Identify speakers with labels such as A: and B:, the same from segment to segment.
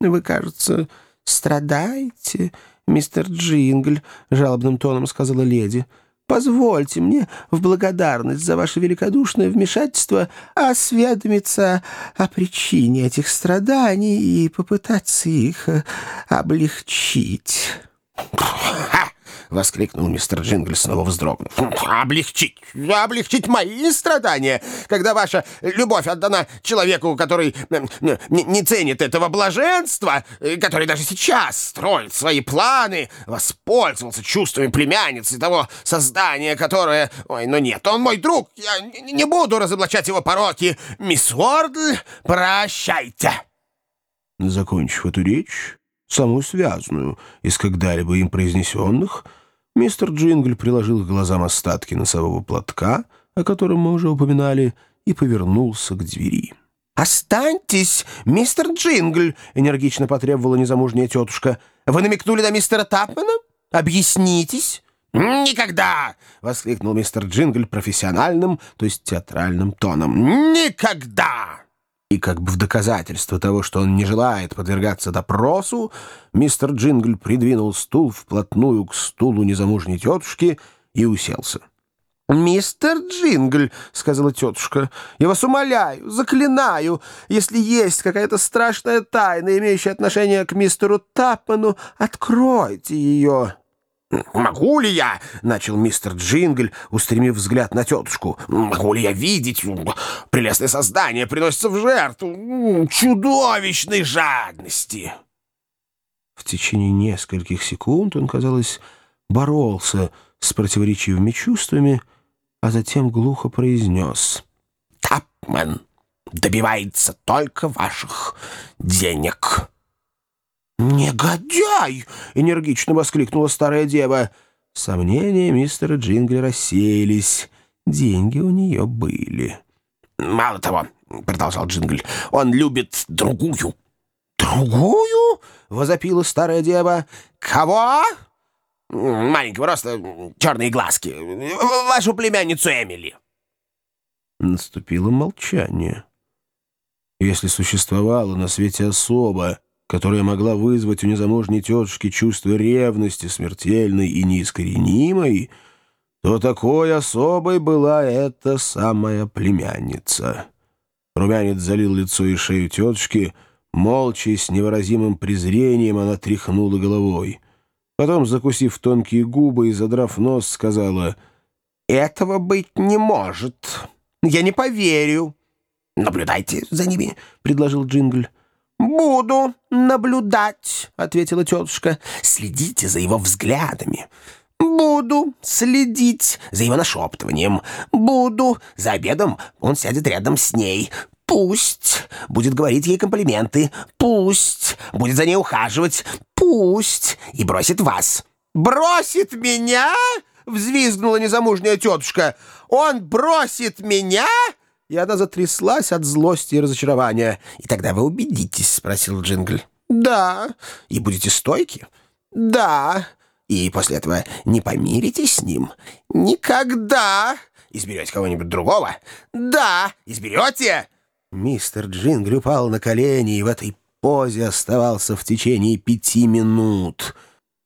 A: Вы, кажется, страдаете, мистер Джингль, — жалобным тоном сказала леди. Позвольте мне в благодарность за ваше великодушное вмешательство осведомиться о причине этих страданий и попытаться их э, облегчить».
B: — воскликнул мистер Джингл, снова вздрогнув. «Облегчить! Облегчить мои страдания, когда ваша любовь отдана человеку, который не ценит этого блаженства, который даже сейчас строит свои планы, воспользовался чувствами племянницы того создания, которое... Ой, ну нет, он мой друг, я не буду разоблачать его пороки. Мисс Уордл, прощайте!»
C: Закончив эту речь, самую связанную из когда-либо им произнесенных, Мистер Джингль приложил к глазам остатки носового платка, о котором мы уже упоминали, и повернулся к двери.
A: «Останьтесь, мистер Джингль!» — энергично потребовала незамужняя тетушка. «Вы намекнули на мистера Тапмана? Объяснитесь!»
B: «Никогда!» — воскликнул мистер Джингль профессиональным, то есть театральным тоном. «Никогда!» И как бы в доказательство того, что он не желает подвергаться допросу, мистер Джингль придвинул стул вплотную к стулу незамужней тетушки и уселся.
A: «Мистер Джингль», — сказала тетушка, — «я вас умоляю, заклинаю, если есть какая-то страшная тайна, имеющая отношение к мистеру Тапману, откройте ее».
B: «Могу ли я?» — начал мистер Джингль, устремив взгляд на тетушку. «Могу ли я видеть? Прелестное создание приносится в жертву чудовищной жадности!»
C: В течение нескольких секунд он, казалось, боролся с противоречивыми чувствами, а затем глухо произнес.
B: «Тапмен добивается только ваших денег».
A: «Негодяй!» — энергично воскликнула старая дева.
C: Сомнения мистера Джингли рассеялись. Деньги у нее были.
B: «Мало того, — продолжал Джингль, — он любит другую».
A: «Другую?» — возопила старая дева. «Кого?»
B: «Маленького роста, черные глазки. Вашу племянницу Эмили».
C: Наступило молчание. Если существовало на свете особо, которая могла вызвать у незамужней тетушки чувство ревности смертельной и неискоренимой, то такой особой была эта самая племянница. Румянец залил лицо и шею тетушки, молча и с невыразимым презрением она тряхнула головой. Потом, закусив тонкие губы и задрав нос, сказала,
A: «Этого быть не может. Я не поверю».
B: «Наблюдайте за ними», — предложил Джингль.
A: «Буду наблюдать», — ответила тетушка.
B: «Следите за его взглядами».
A: «Буду следить
B: за его нашептыванием.
A: Буду.
B: За обедом он сядет рядом с ней. Пусть будет говорить ей комплименты. Пусть будет за ней ухаживать. Пусть и бросит вас».
A: «Бросит меня?» — взвизгнула незамужняя тетушка. «Он бросит меня?» И она затряслась от злости и разочарования.
B: «И тогда вы убедитесь?» — спросил Джингль.
A: «Да».
B: «И будете стойки?»
A: «Да».
B: «И после этого не помиритесь с ним?»
A: «Никогда».
B: «Изберете кого-нибудь другого?»
A: «Да».
B: «Изберете?»
C: Мистер Джингль упал на колени и в этой позе оставался в течение пяти минут.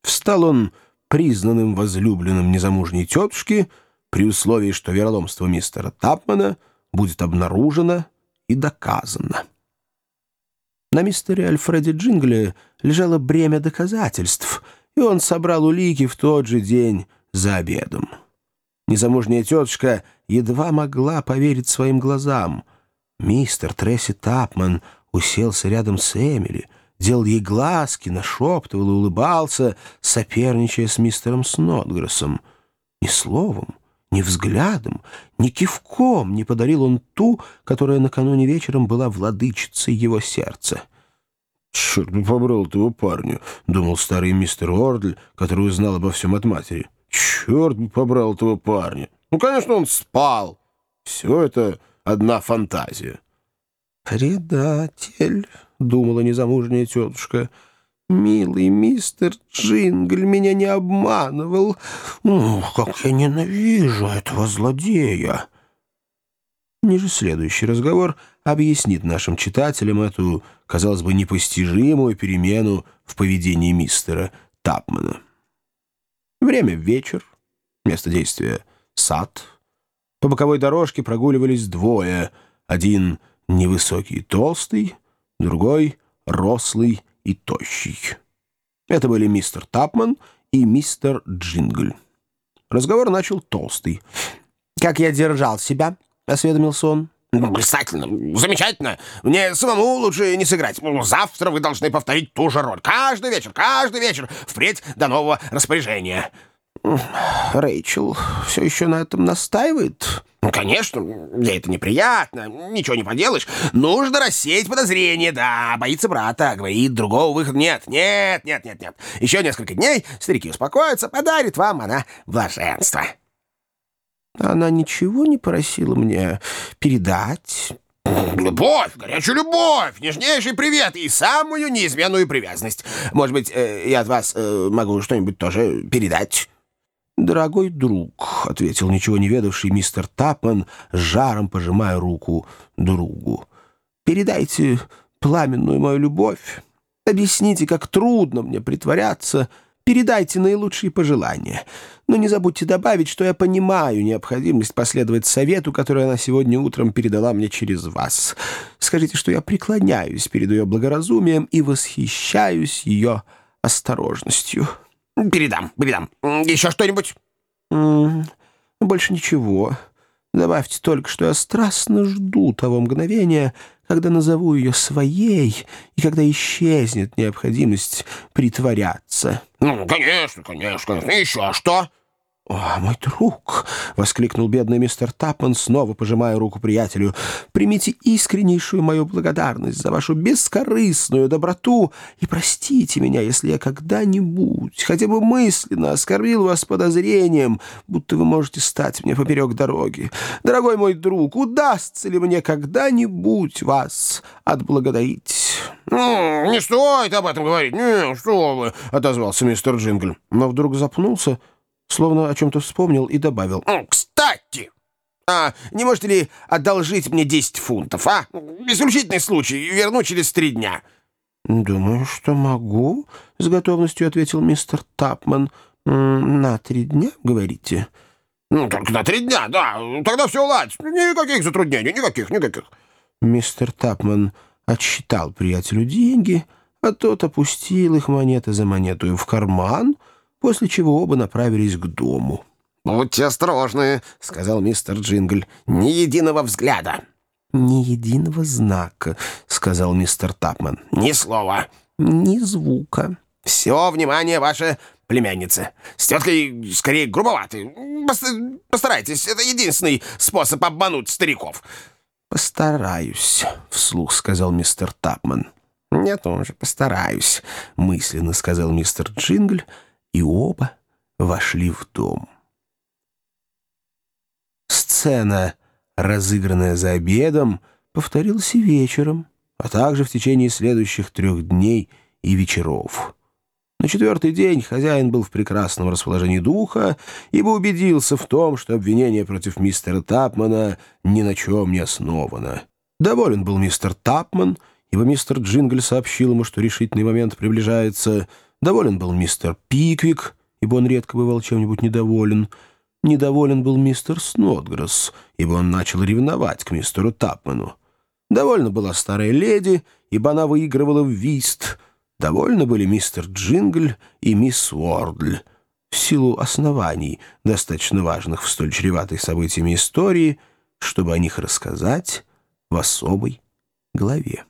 C: Встал он признанным возлюбленным незамужней тетушки при условии, что вероломство мистера Тапмана — будет обнаружено и доказано. На мистере Альфреде Джингле лежало бремя доказательств, и он собрал улики в тот же день за обедом. Незамужняя тетушка едва могла поверить своим глазам. Мистер Тресси Тапман уселся рядом с Эмили, делал ей глазки, нашептывал и улыбался, соперничая с мистером Снотгрессом. Ни словом, ни взглядом, ни кивком не подарил он ту, которая накануне вечером была владычицей его сердца. «Черт бы побрал этого парня», — думал старый мистер Ордль, который узнал обо всем от матери. «Черт бы побрал этого парня! Ну, конечно, он спал. Все это одна фантазия». «Предатель», — думала незамужняя тетушка, — Милый мистер Джингль меня не обманывал. Ух, как я ненавижу этого злодея!» Ниже следующий разговор объяснит нашим читателям эту, казалось бы, непостижимую перемену в поведении мистера Тапмана. Время — вечер, место действия — сад. По боковой дорожке прогуливались двое. Один невысокий и толстый, другой — рослый и тощий. Это были мистер Тапман и мистер Джингль. Разговор начал толстый. «Как я держал себя?» — осведомился он.
B: «Блистательно, замечательно. Мне самому лучше не сыграть. Завтра вы должны повторить ту же роль. Каждый вечер, каждый вечер, впредь до нового распоряжения».
A: Рэйчел все еще на этом настаивает?
B: Ну, конечно, ей это неприятно, ничего не поделаешь. Нужно рассеять подозрения, да, боится брата, говорит, другого выхода нет, нет, нет, нет, нет. Еще несколько дней, старики успокоятся, подарит вам она блаженство.
A: Она ничего не просила мне передать?
B: Любовь, горячую любовь, нежнейший привет и самую неизменную привязанность. Может быть, э, я от вас э, могу что-нибудь тоже передать?
C: «Дорогой друг», — ответил ничего не ведавший мистер Тапман, жаром пожимая руку другу, — «передайте пламенную мою любовь, объясните, как трудно мне притворяться, передайте наилучшие пожелания. Но не забудьте добавить, что я понимаю необходимость последовать совету, который она сегодня утром передала мне через вас. Скажите, что я преклоняюсь перед ее благоразумием и восхищаюсь ее осторожностью».
B: «Передам, передам. Еще что-нибудь?»
A: «Больше ничего. Добавьте только, что я страстно жду того мгновения, когда назову ее своей и когда исчезнет необходимость притворяться».
B: «Ну, конечно, конечно. Еще что?»
A: «О, мой друг!» — воскликнул бедный мистер Тапман, снова пожимая руку приятелю. «Примите искреннейшую мою благодарность за вашу бескорыстную доброту и простите меня, если я когда-нибудь, хотя бы мысленно, оскорбил вас подозрением, будто вы можете стать мне поперек дороги. Дорогой мой друг, удастся ли мне когда-нибудь вас отблагодарить?»
B: «Ну, не стоит об этом говорить, не, что вы!» — отозвался мистер Джингл,
C: но вдруг запнулся — словно о чем-то вспомнил и добавил.
B: «Кстати, а не можете ли одолжить мне 10 фунтов, а? Исключительный случай, верну через три дня».
A: «Думаю, что могу», — с готовностью ответил мистер Тапман. «На три дня, говорите?»
B: «Ну, только на три дня, да. Тогда все уладится. Никаких затруднений, никаких, никаких».
A: Мистер Тапман отсчитал приятелю деньги, а тот опустил их монеты за монету в карман — после чего оба направились к дому.
B: «Будьте осторожны», — сказал мистер Джингль. «Ни единого взгляда».
A: «Ни единого знака», — сказал мистер Тапман.
B: «Ни слова».
A: «Ни звука».
B: «Все внимание ваше племяннице. С теткой скорее грубоваты. Постарайтесь, это единственный способ обмануть стариков».
A: «Постараюсь», — вслух сказал мистер Тапман. «Я тоже постараюсь», — мысленно сказал мистер Джингль, и оба вошли в дом. Сцена, разыгранная за обедом, повторилась и вечером, а также в течение следующих трех дней и вечеров. На четвертый день хозяин был в прекрасном расположении духа, ибо убедился в том, что обвинение против мистера Тапмана ни на чем не основано. Доволен был мистер Тапман, ибо мистер Джингль сообщил ему, что решительный момент приближается — Доволен был мистер Пиквик, ибо он редко бывал чем-нибудь недоволен. Недоволен был мистер Снотгресс, ибо он начал ревновать к мистеру Тапману. Довольна была старая леди, ибо она выигрывала в вист. Довольны были мистер Джингль и мисс Уордль. В силу оснований, достаточно важных в столь чреватой событиями истории, чтобы о них рассказать в особой главе.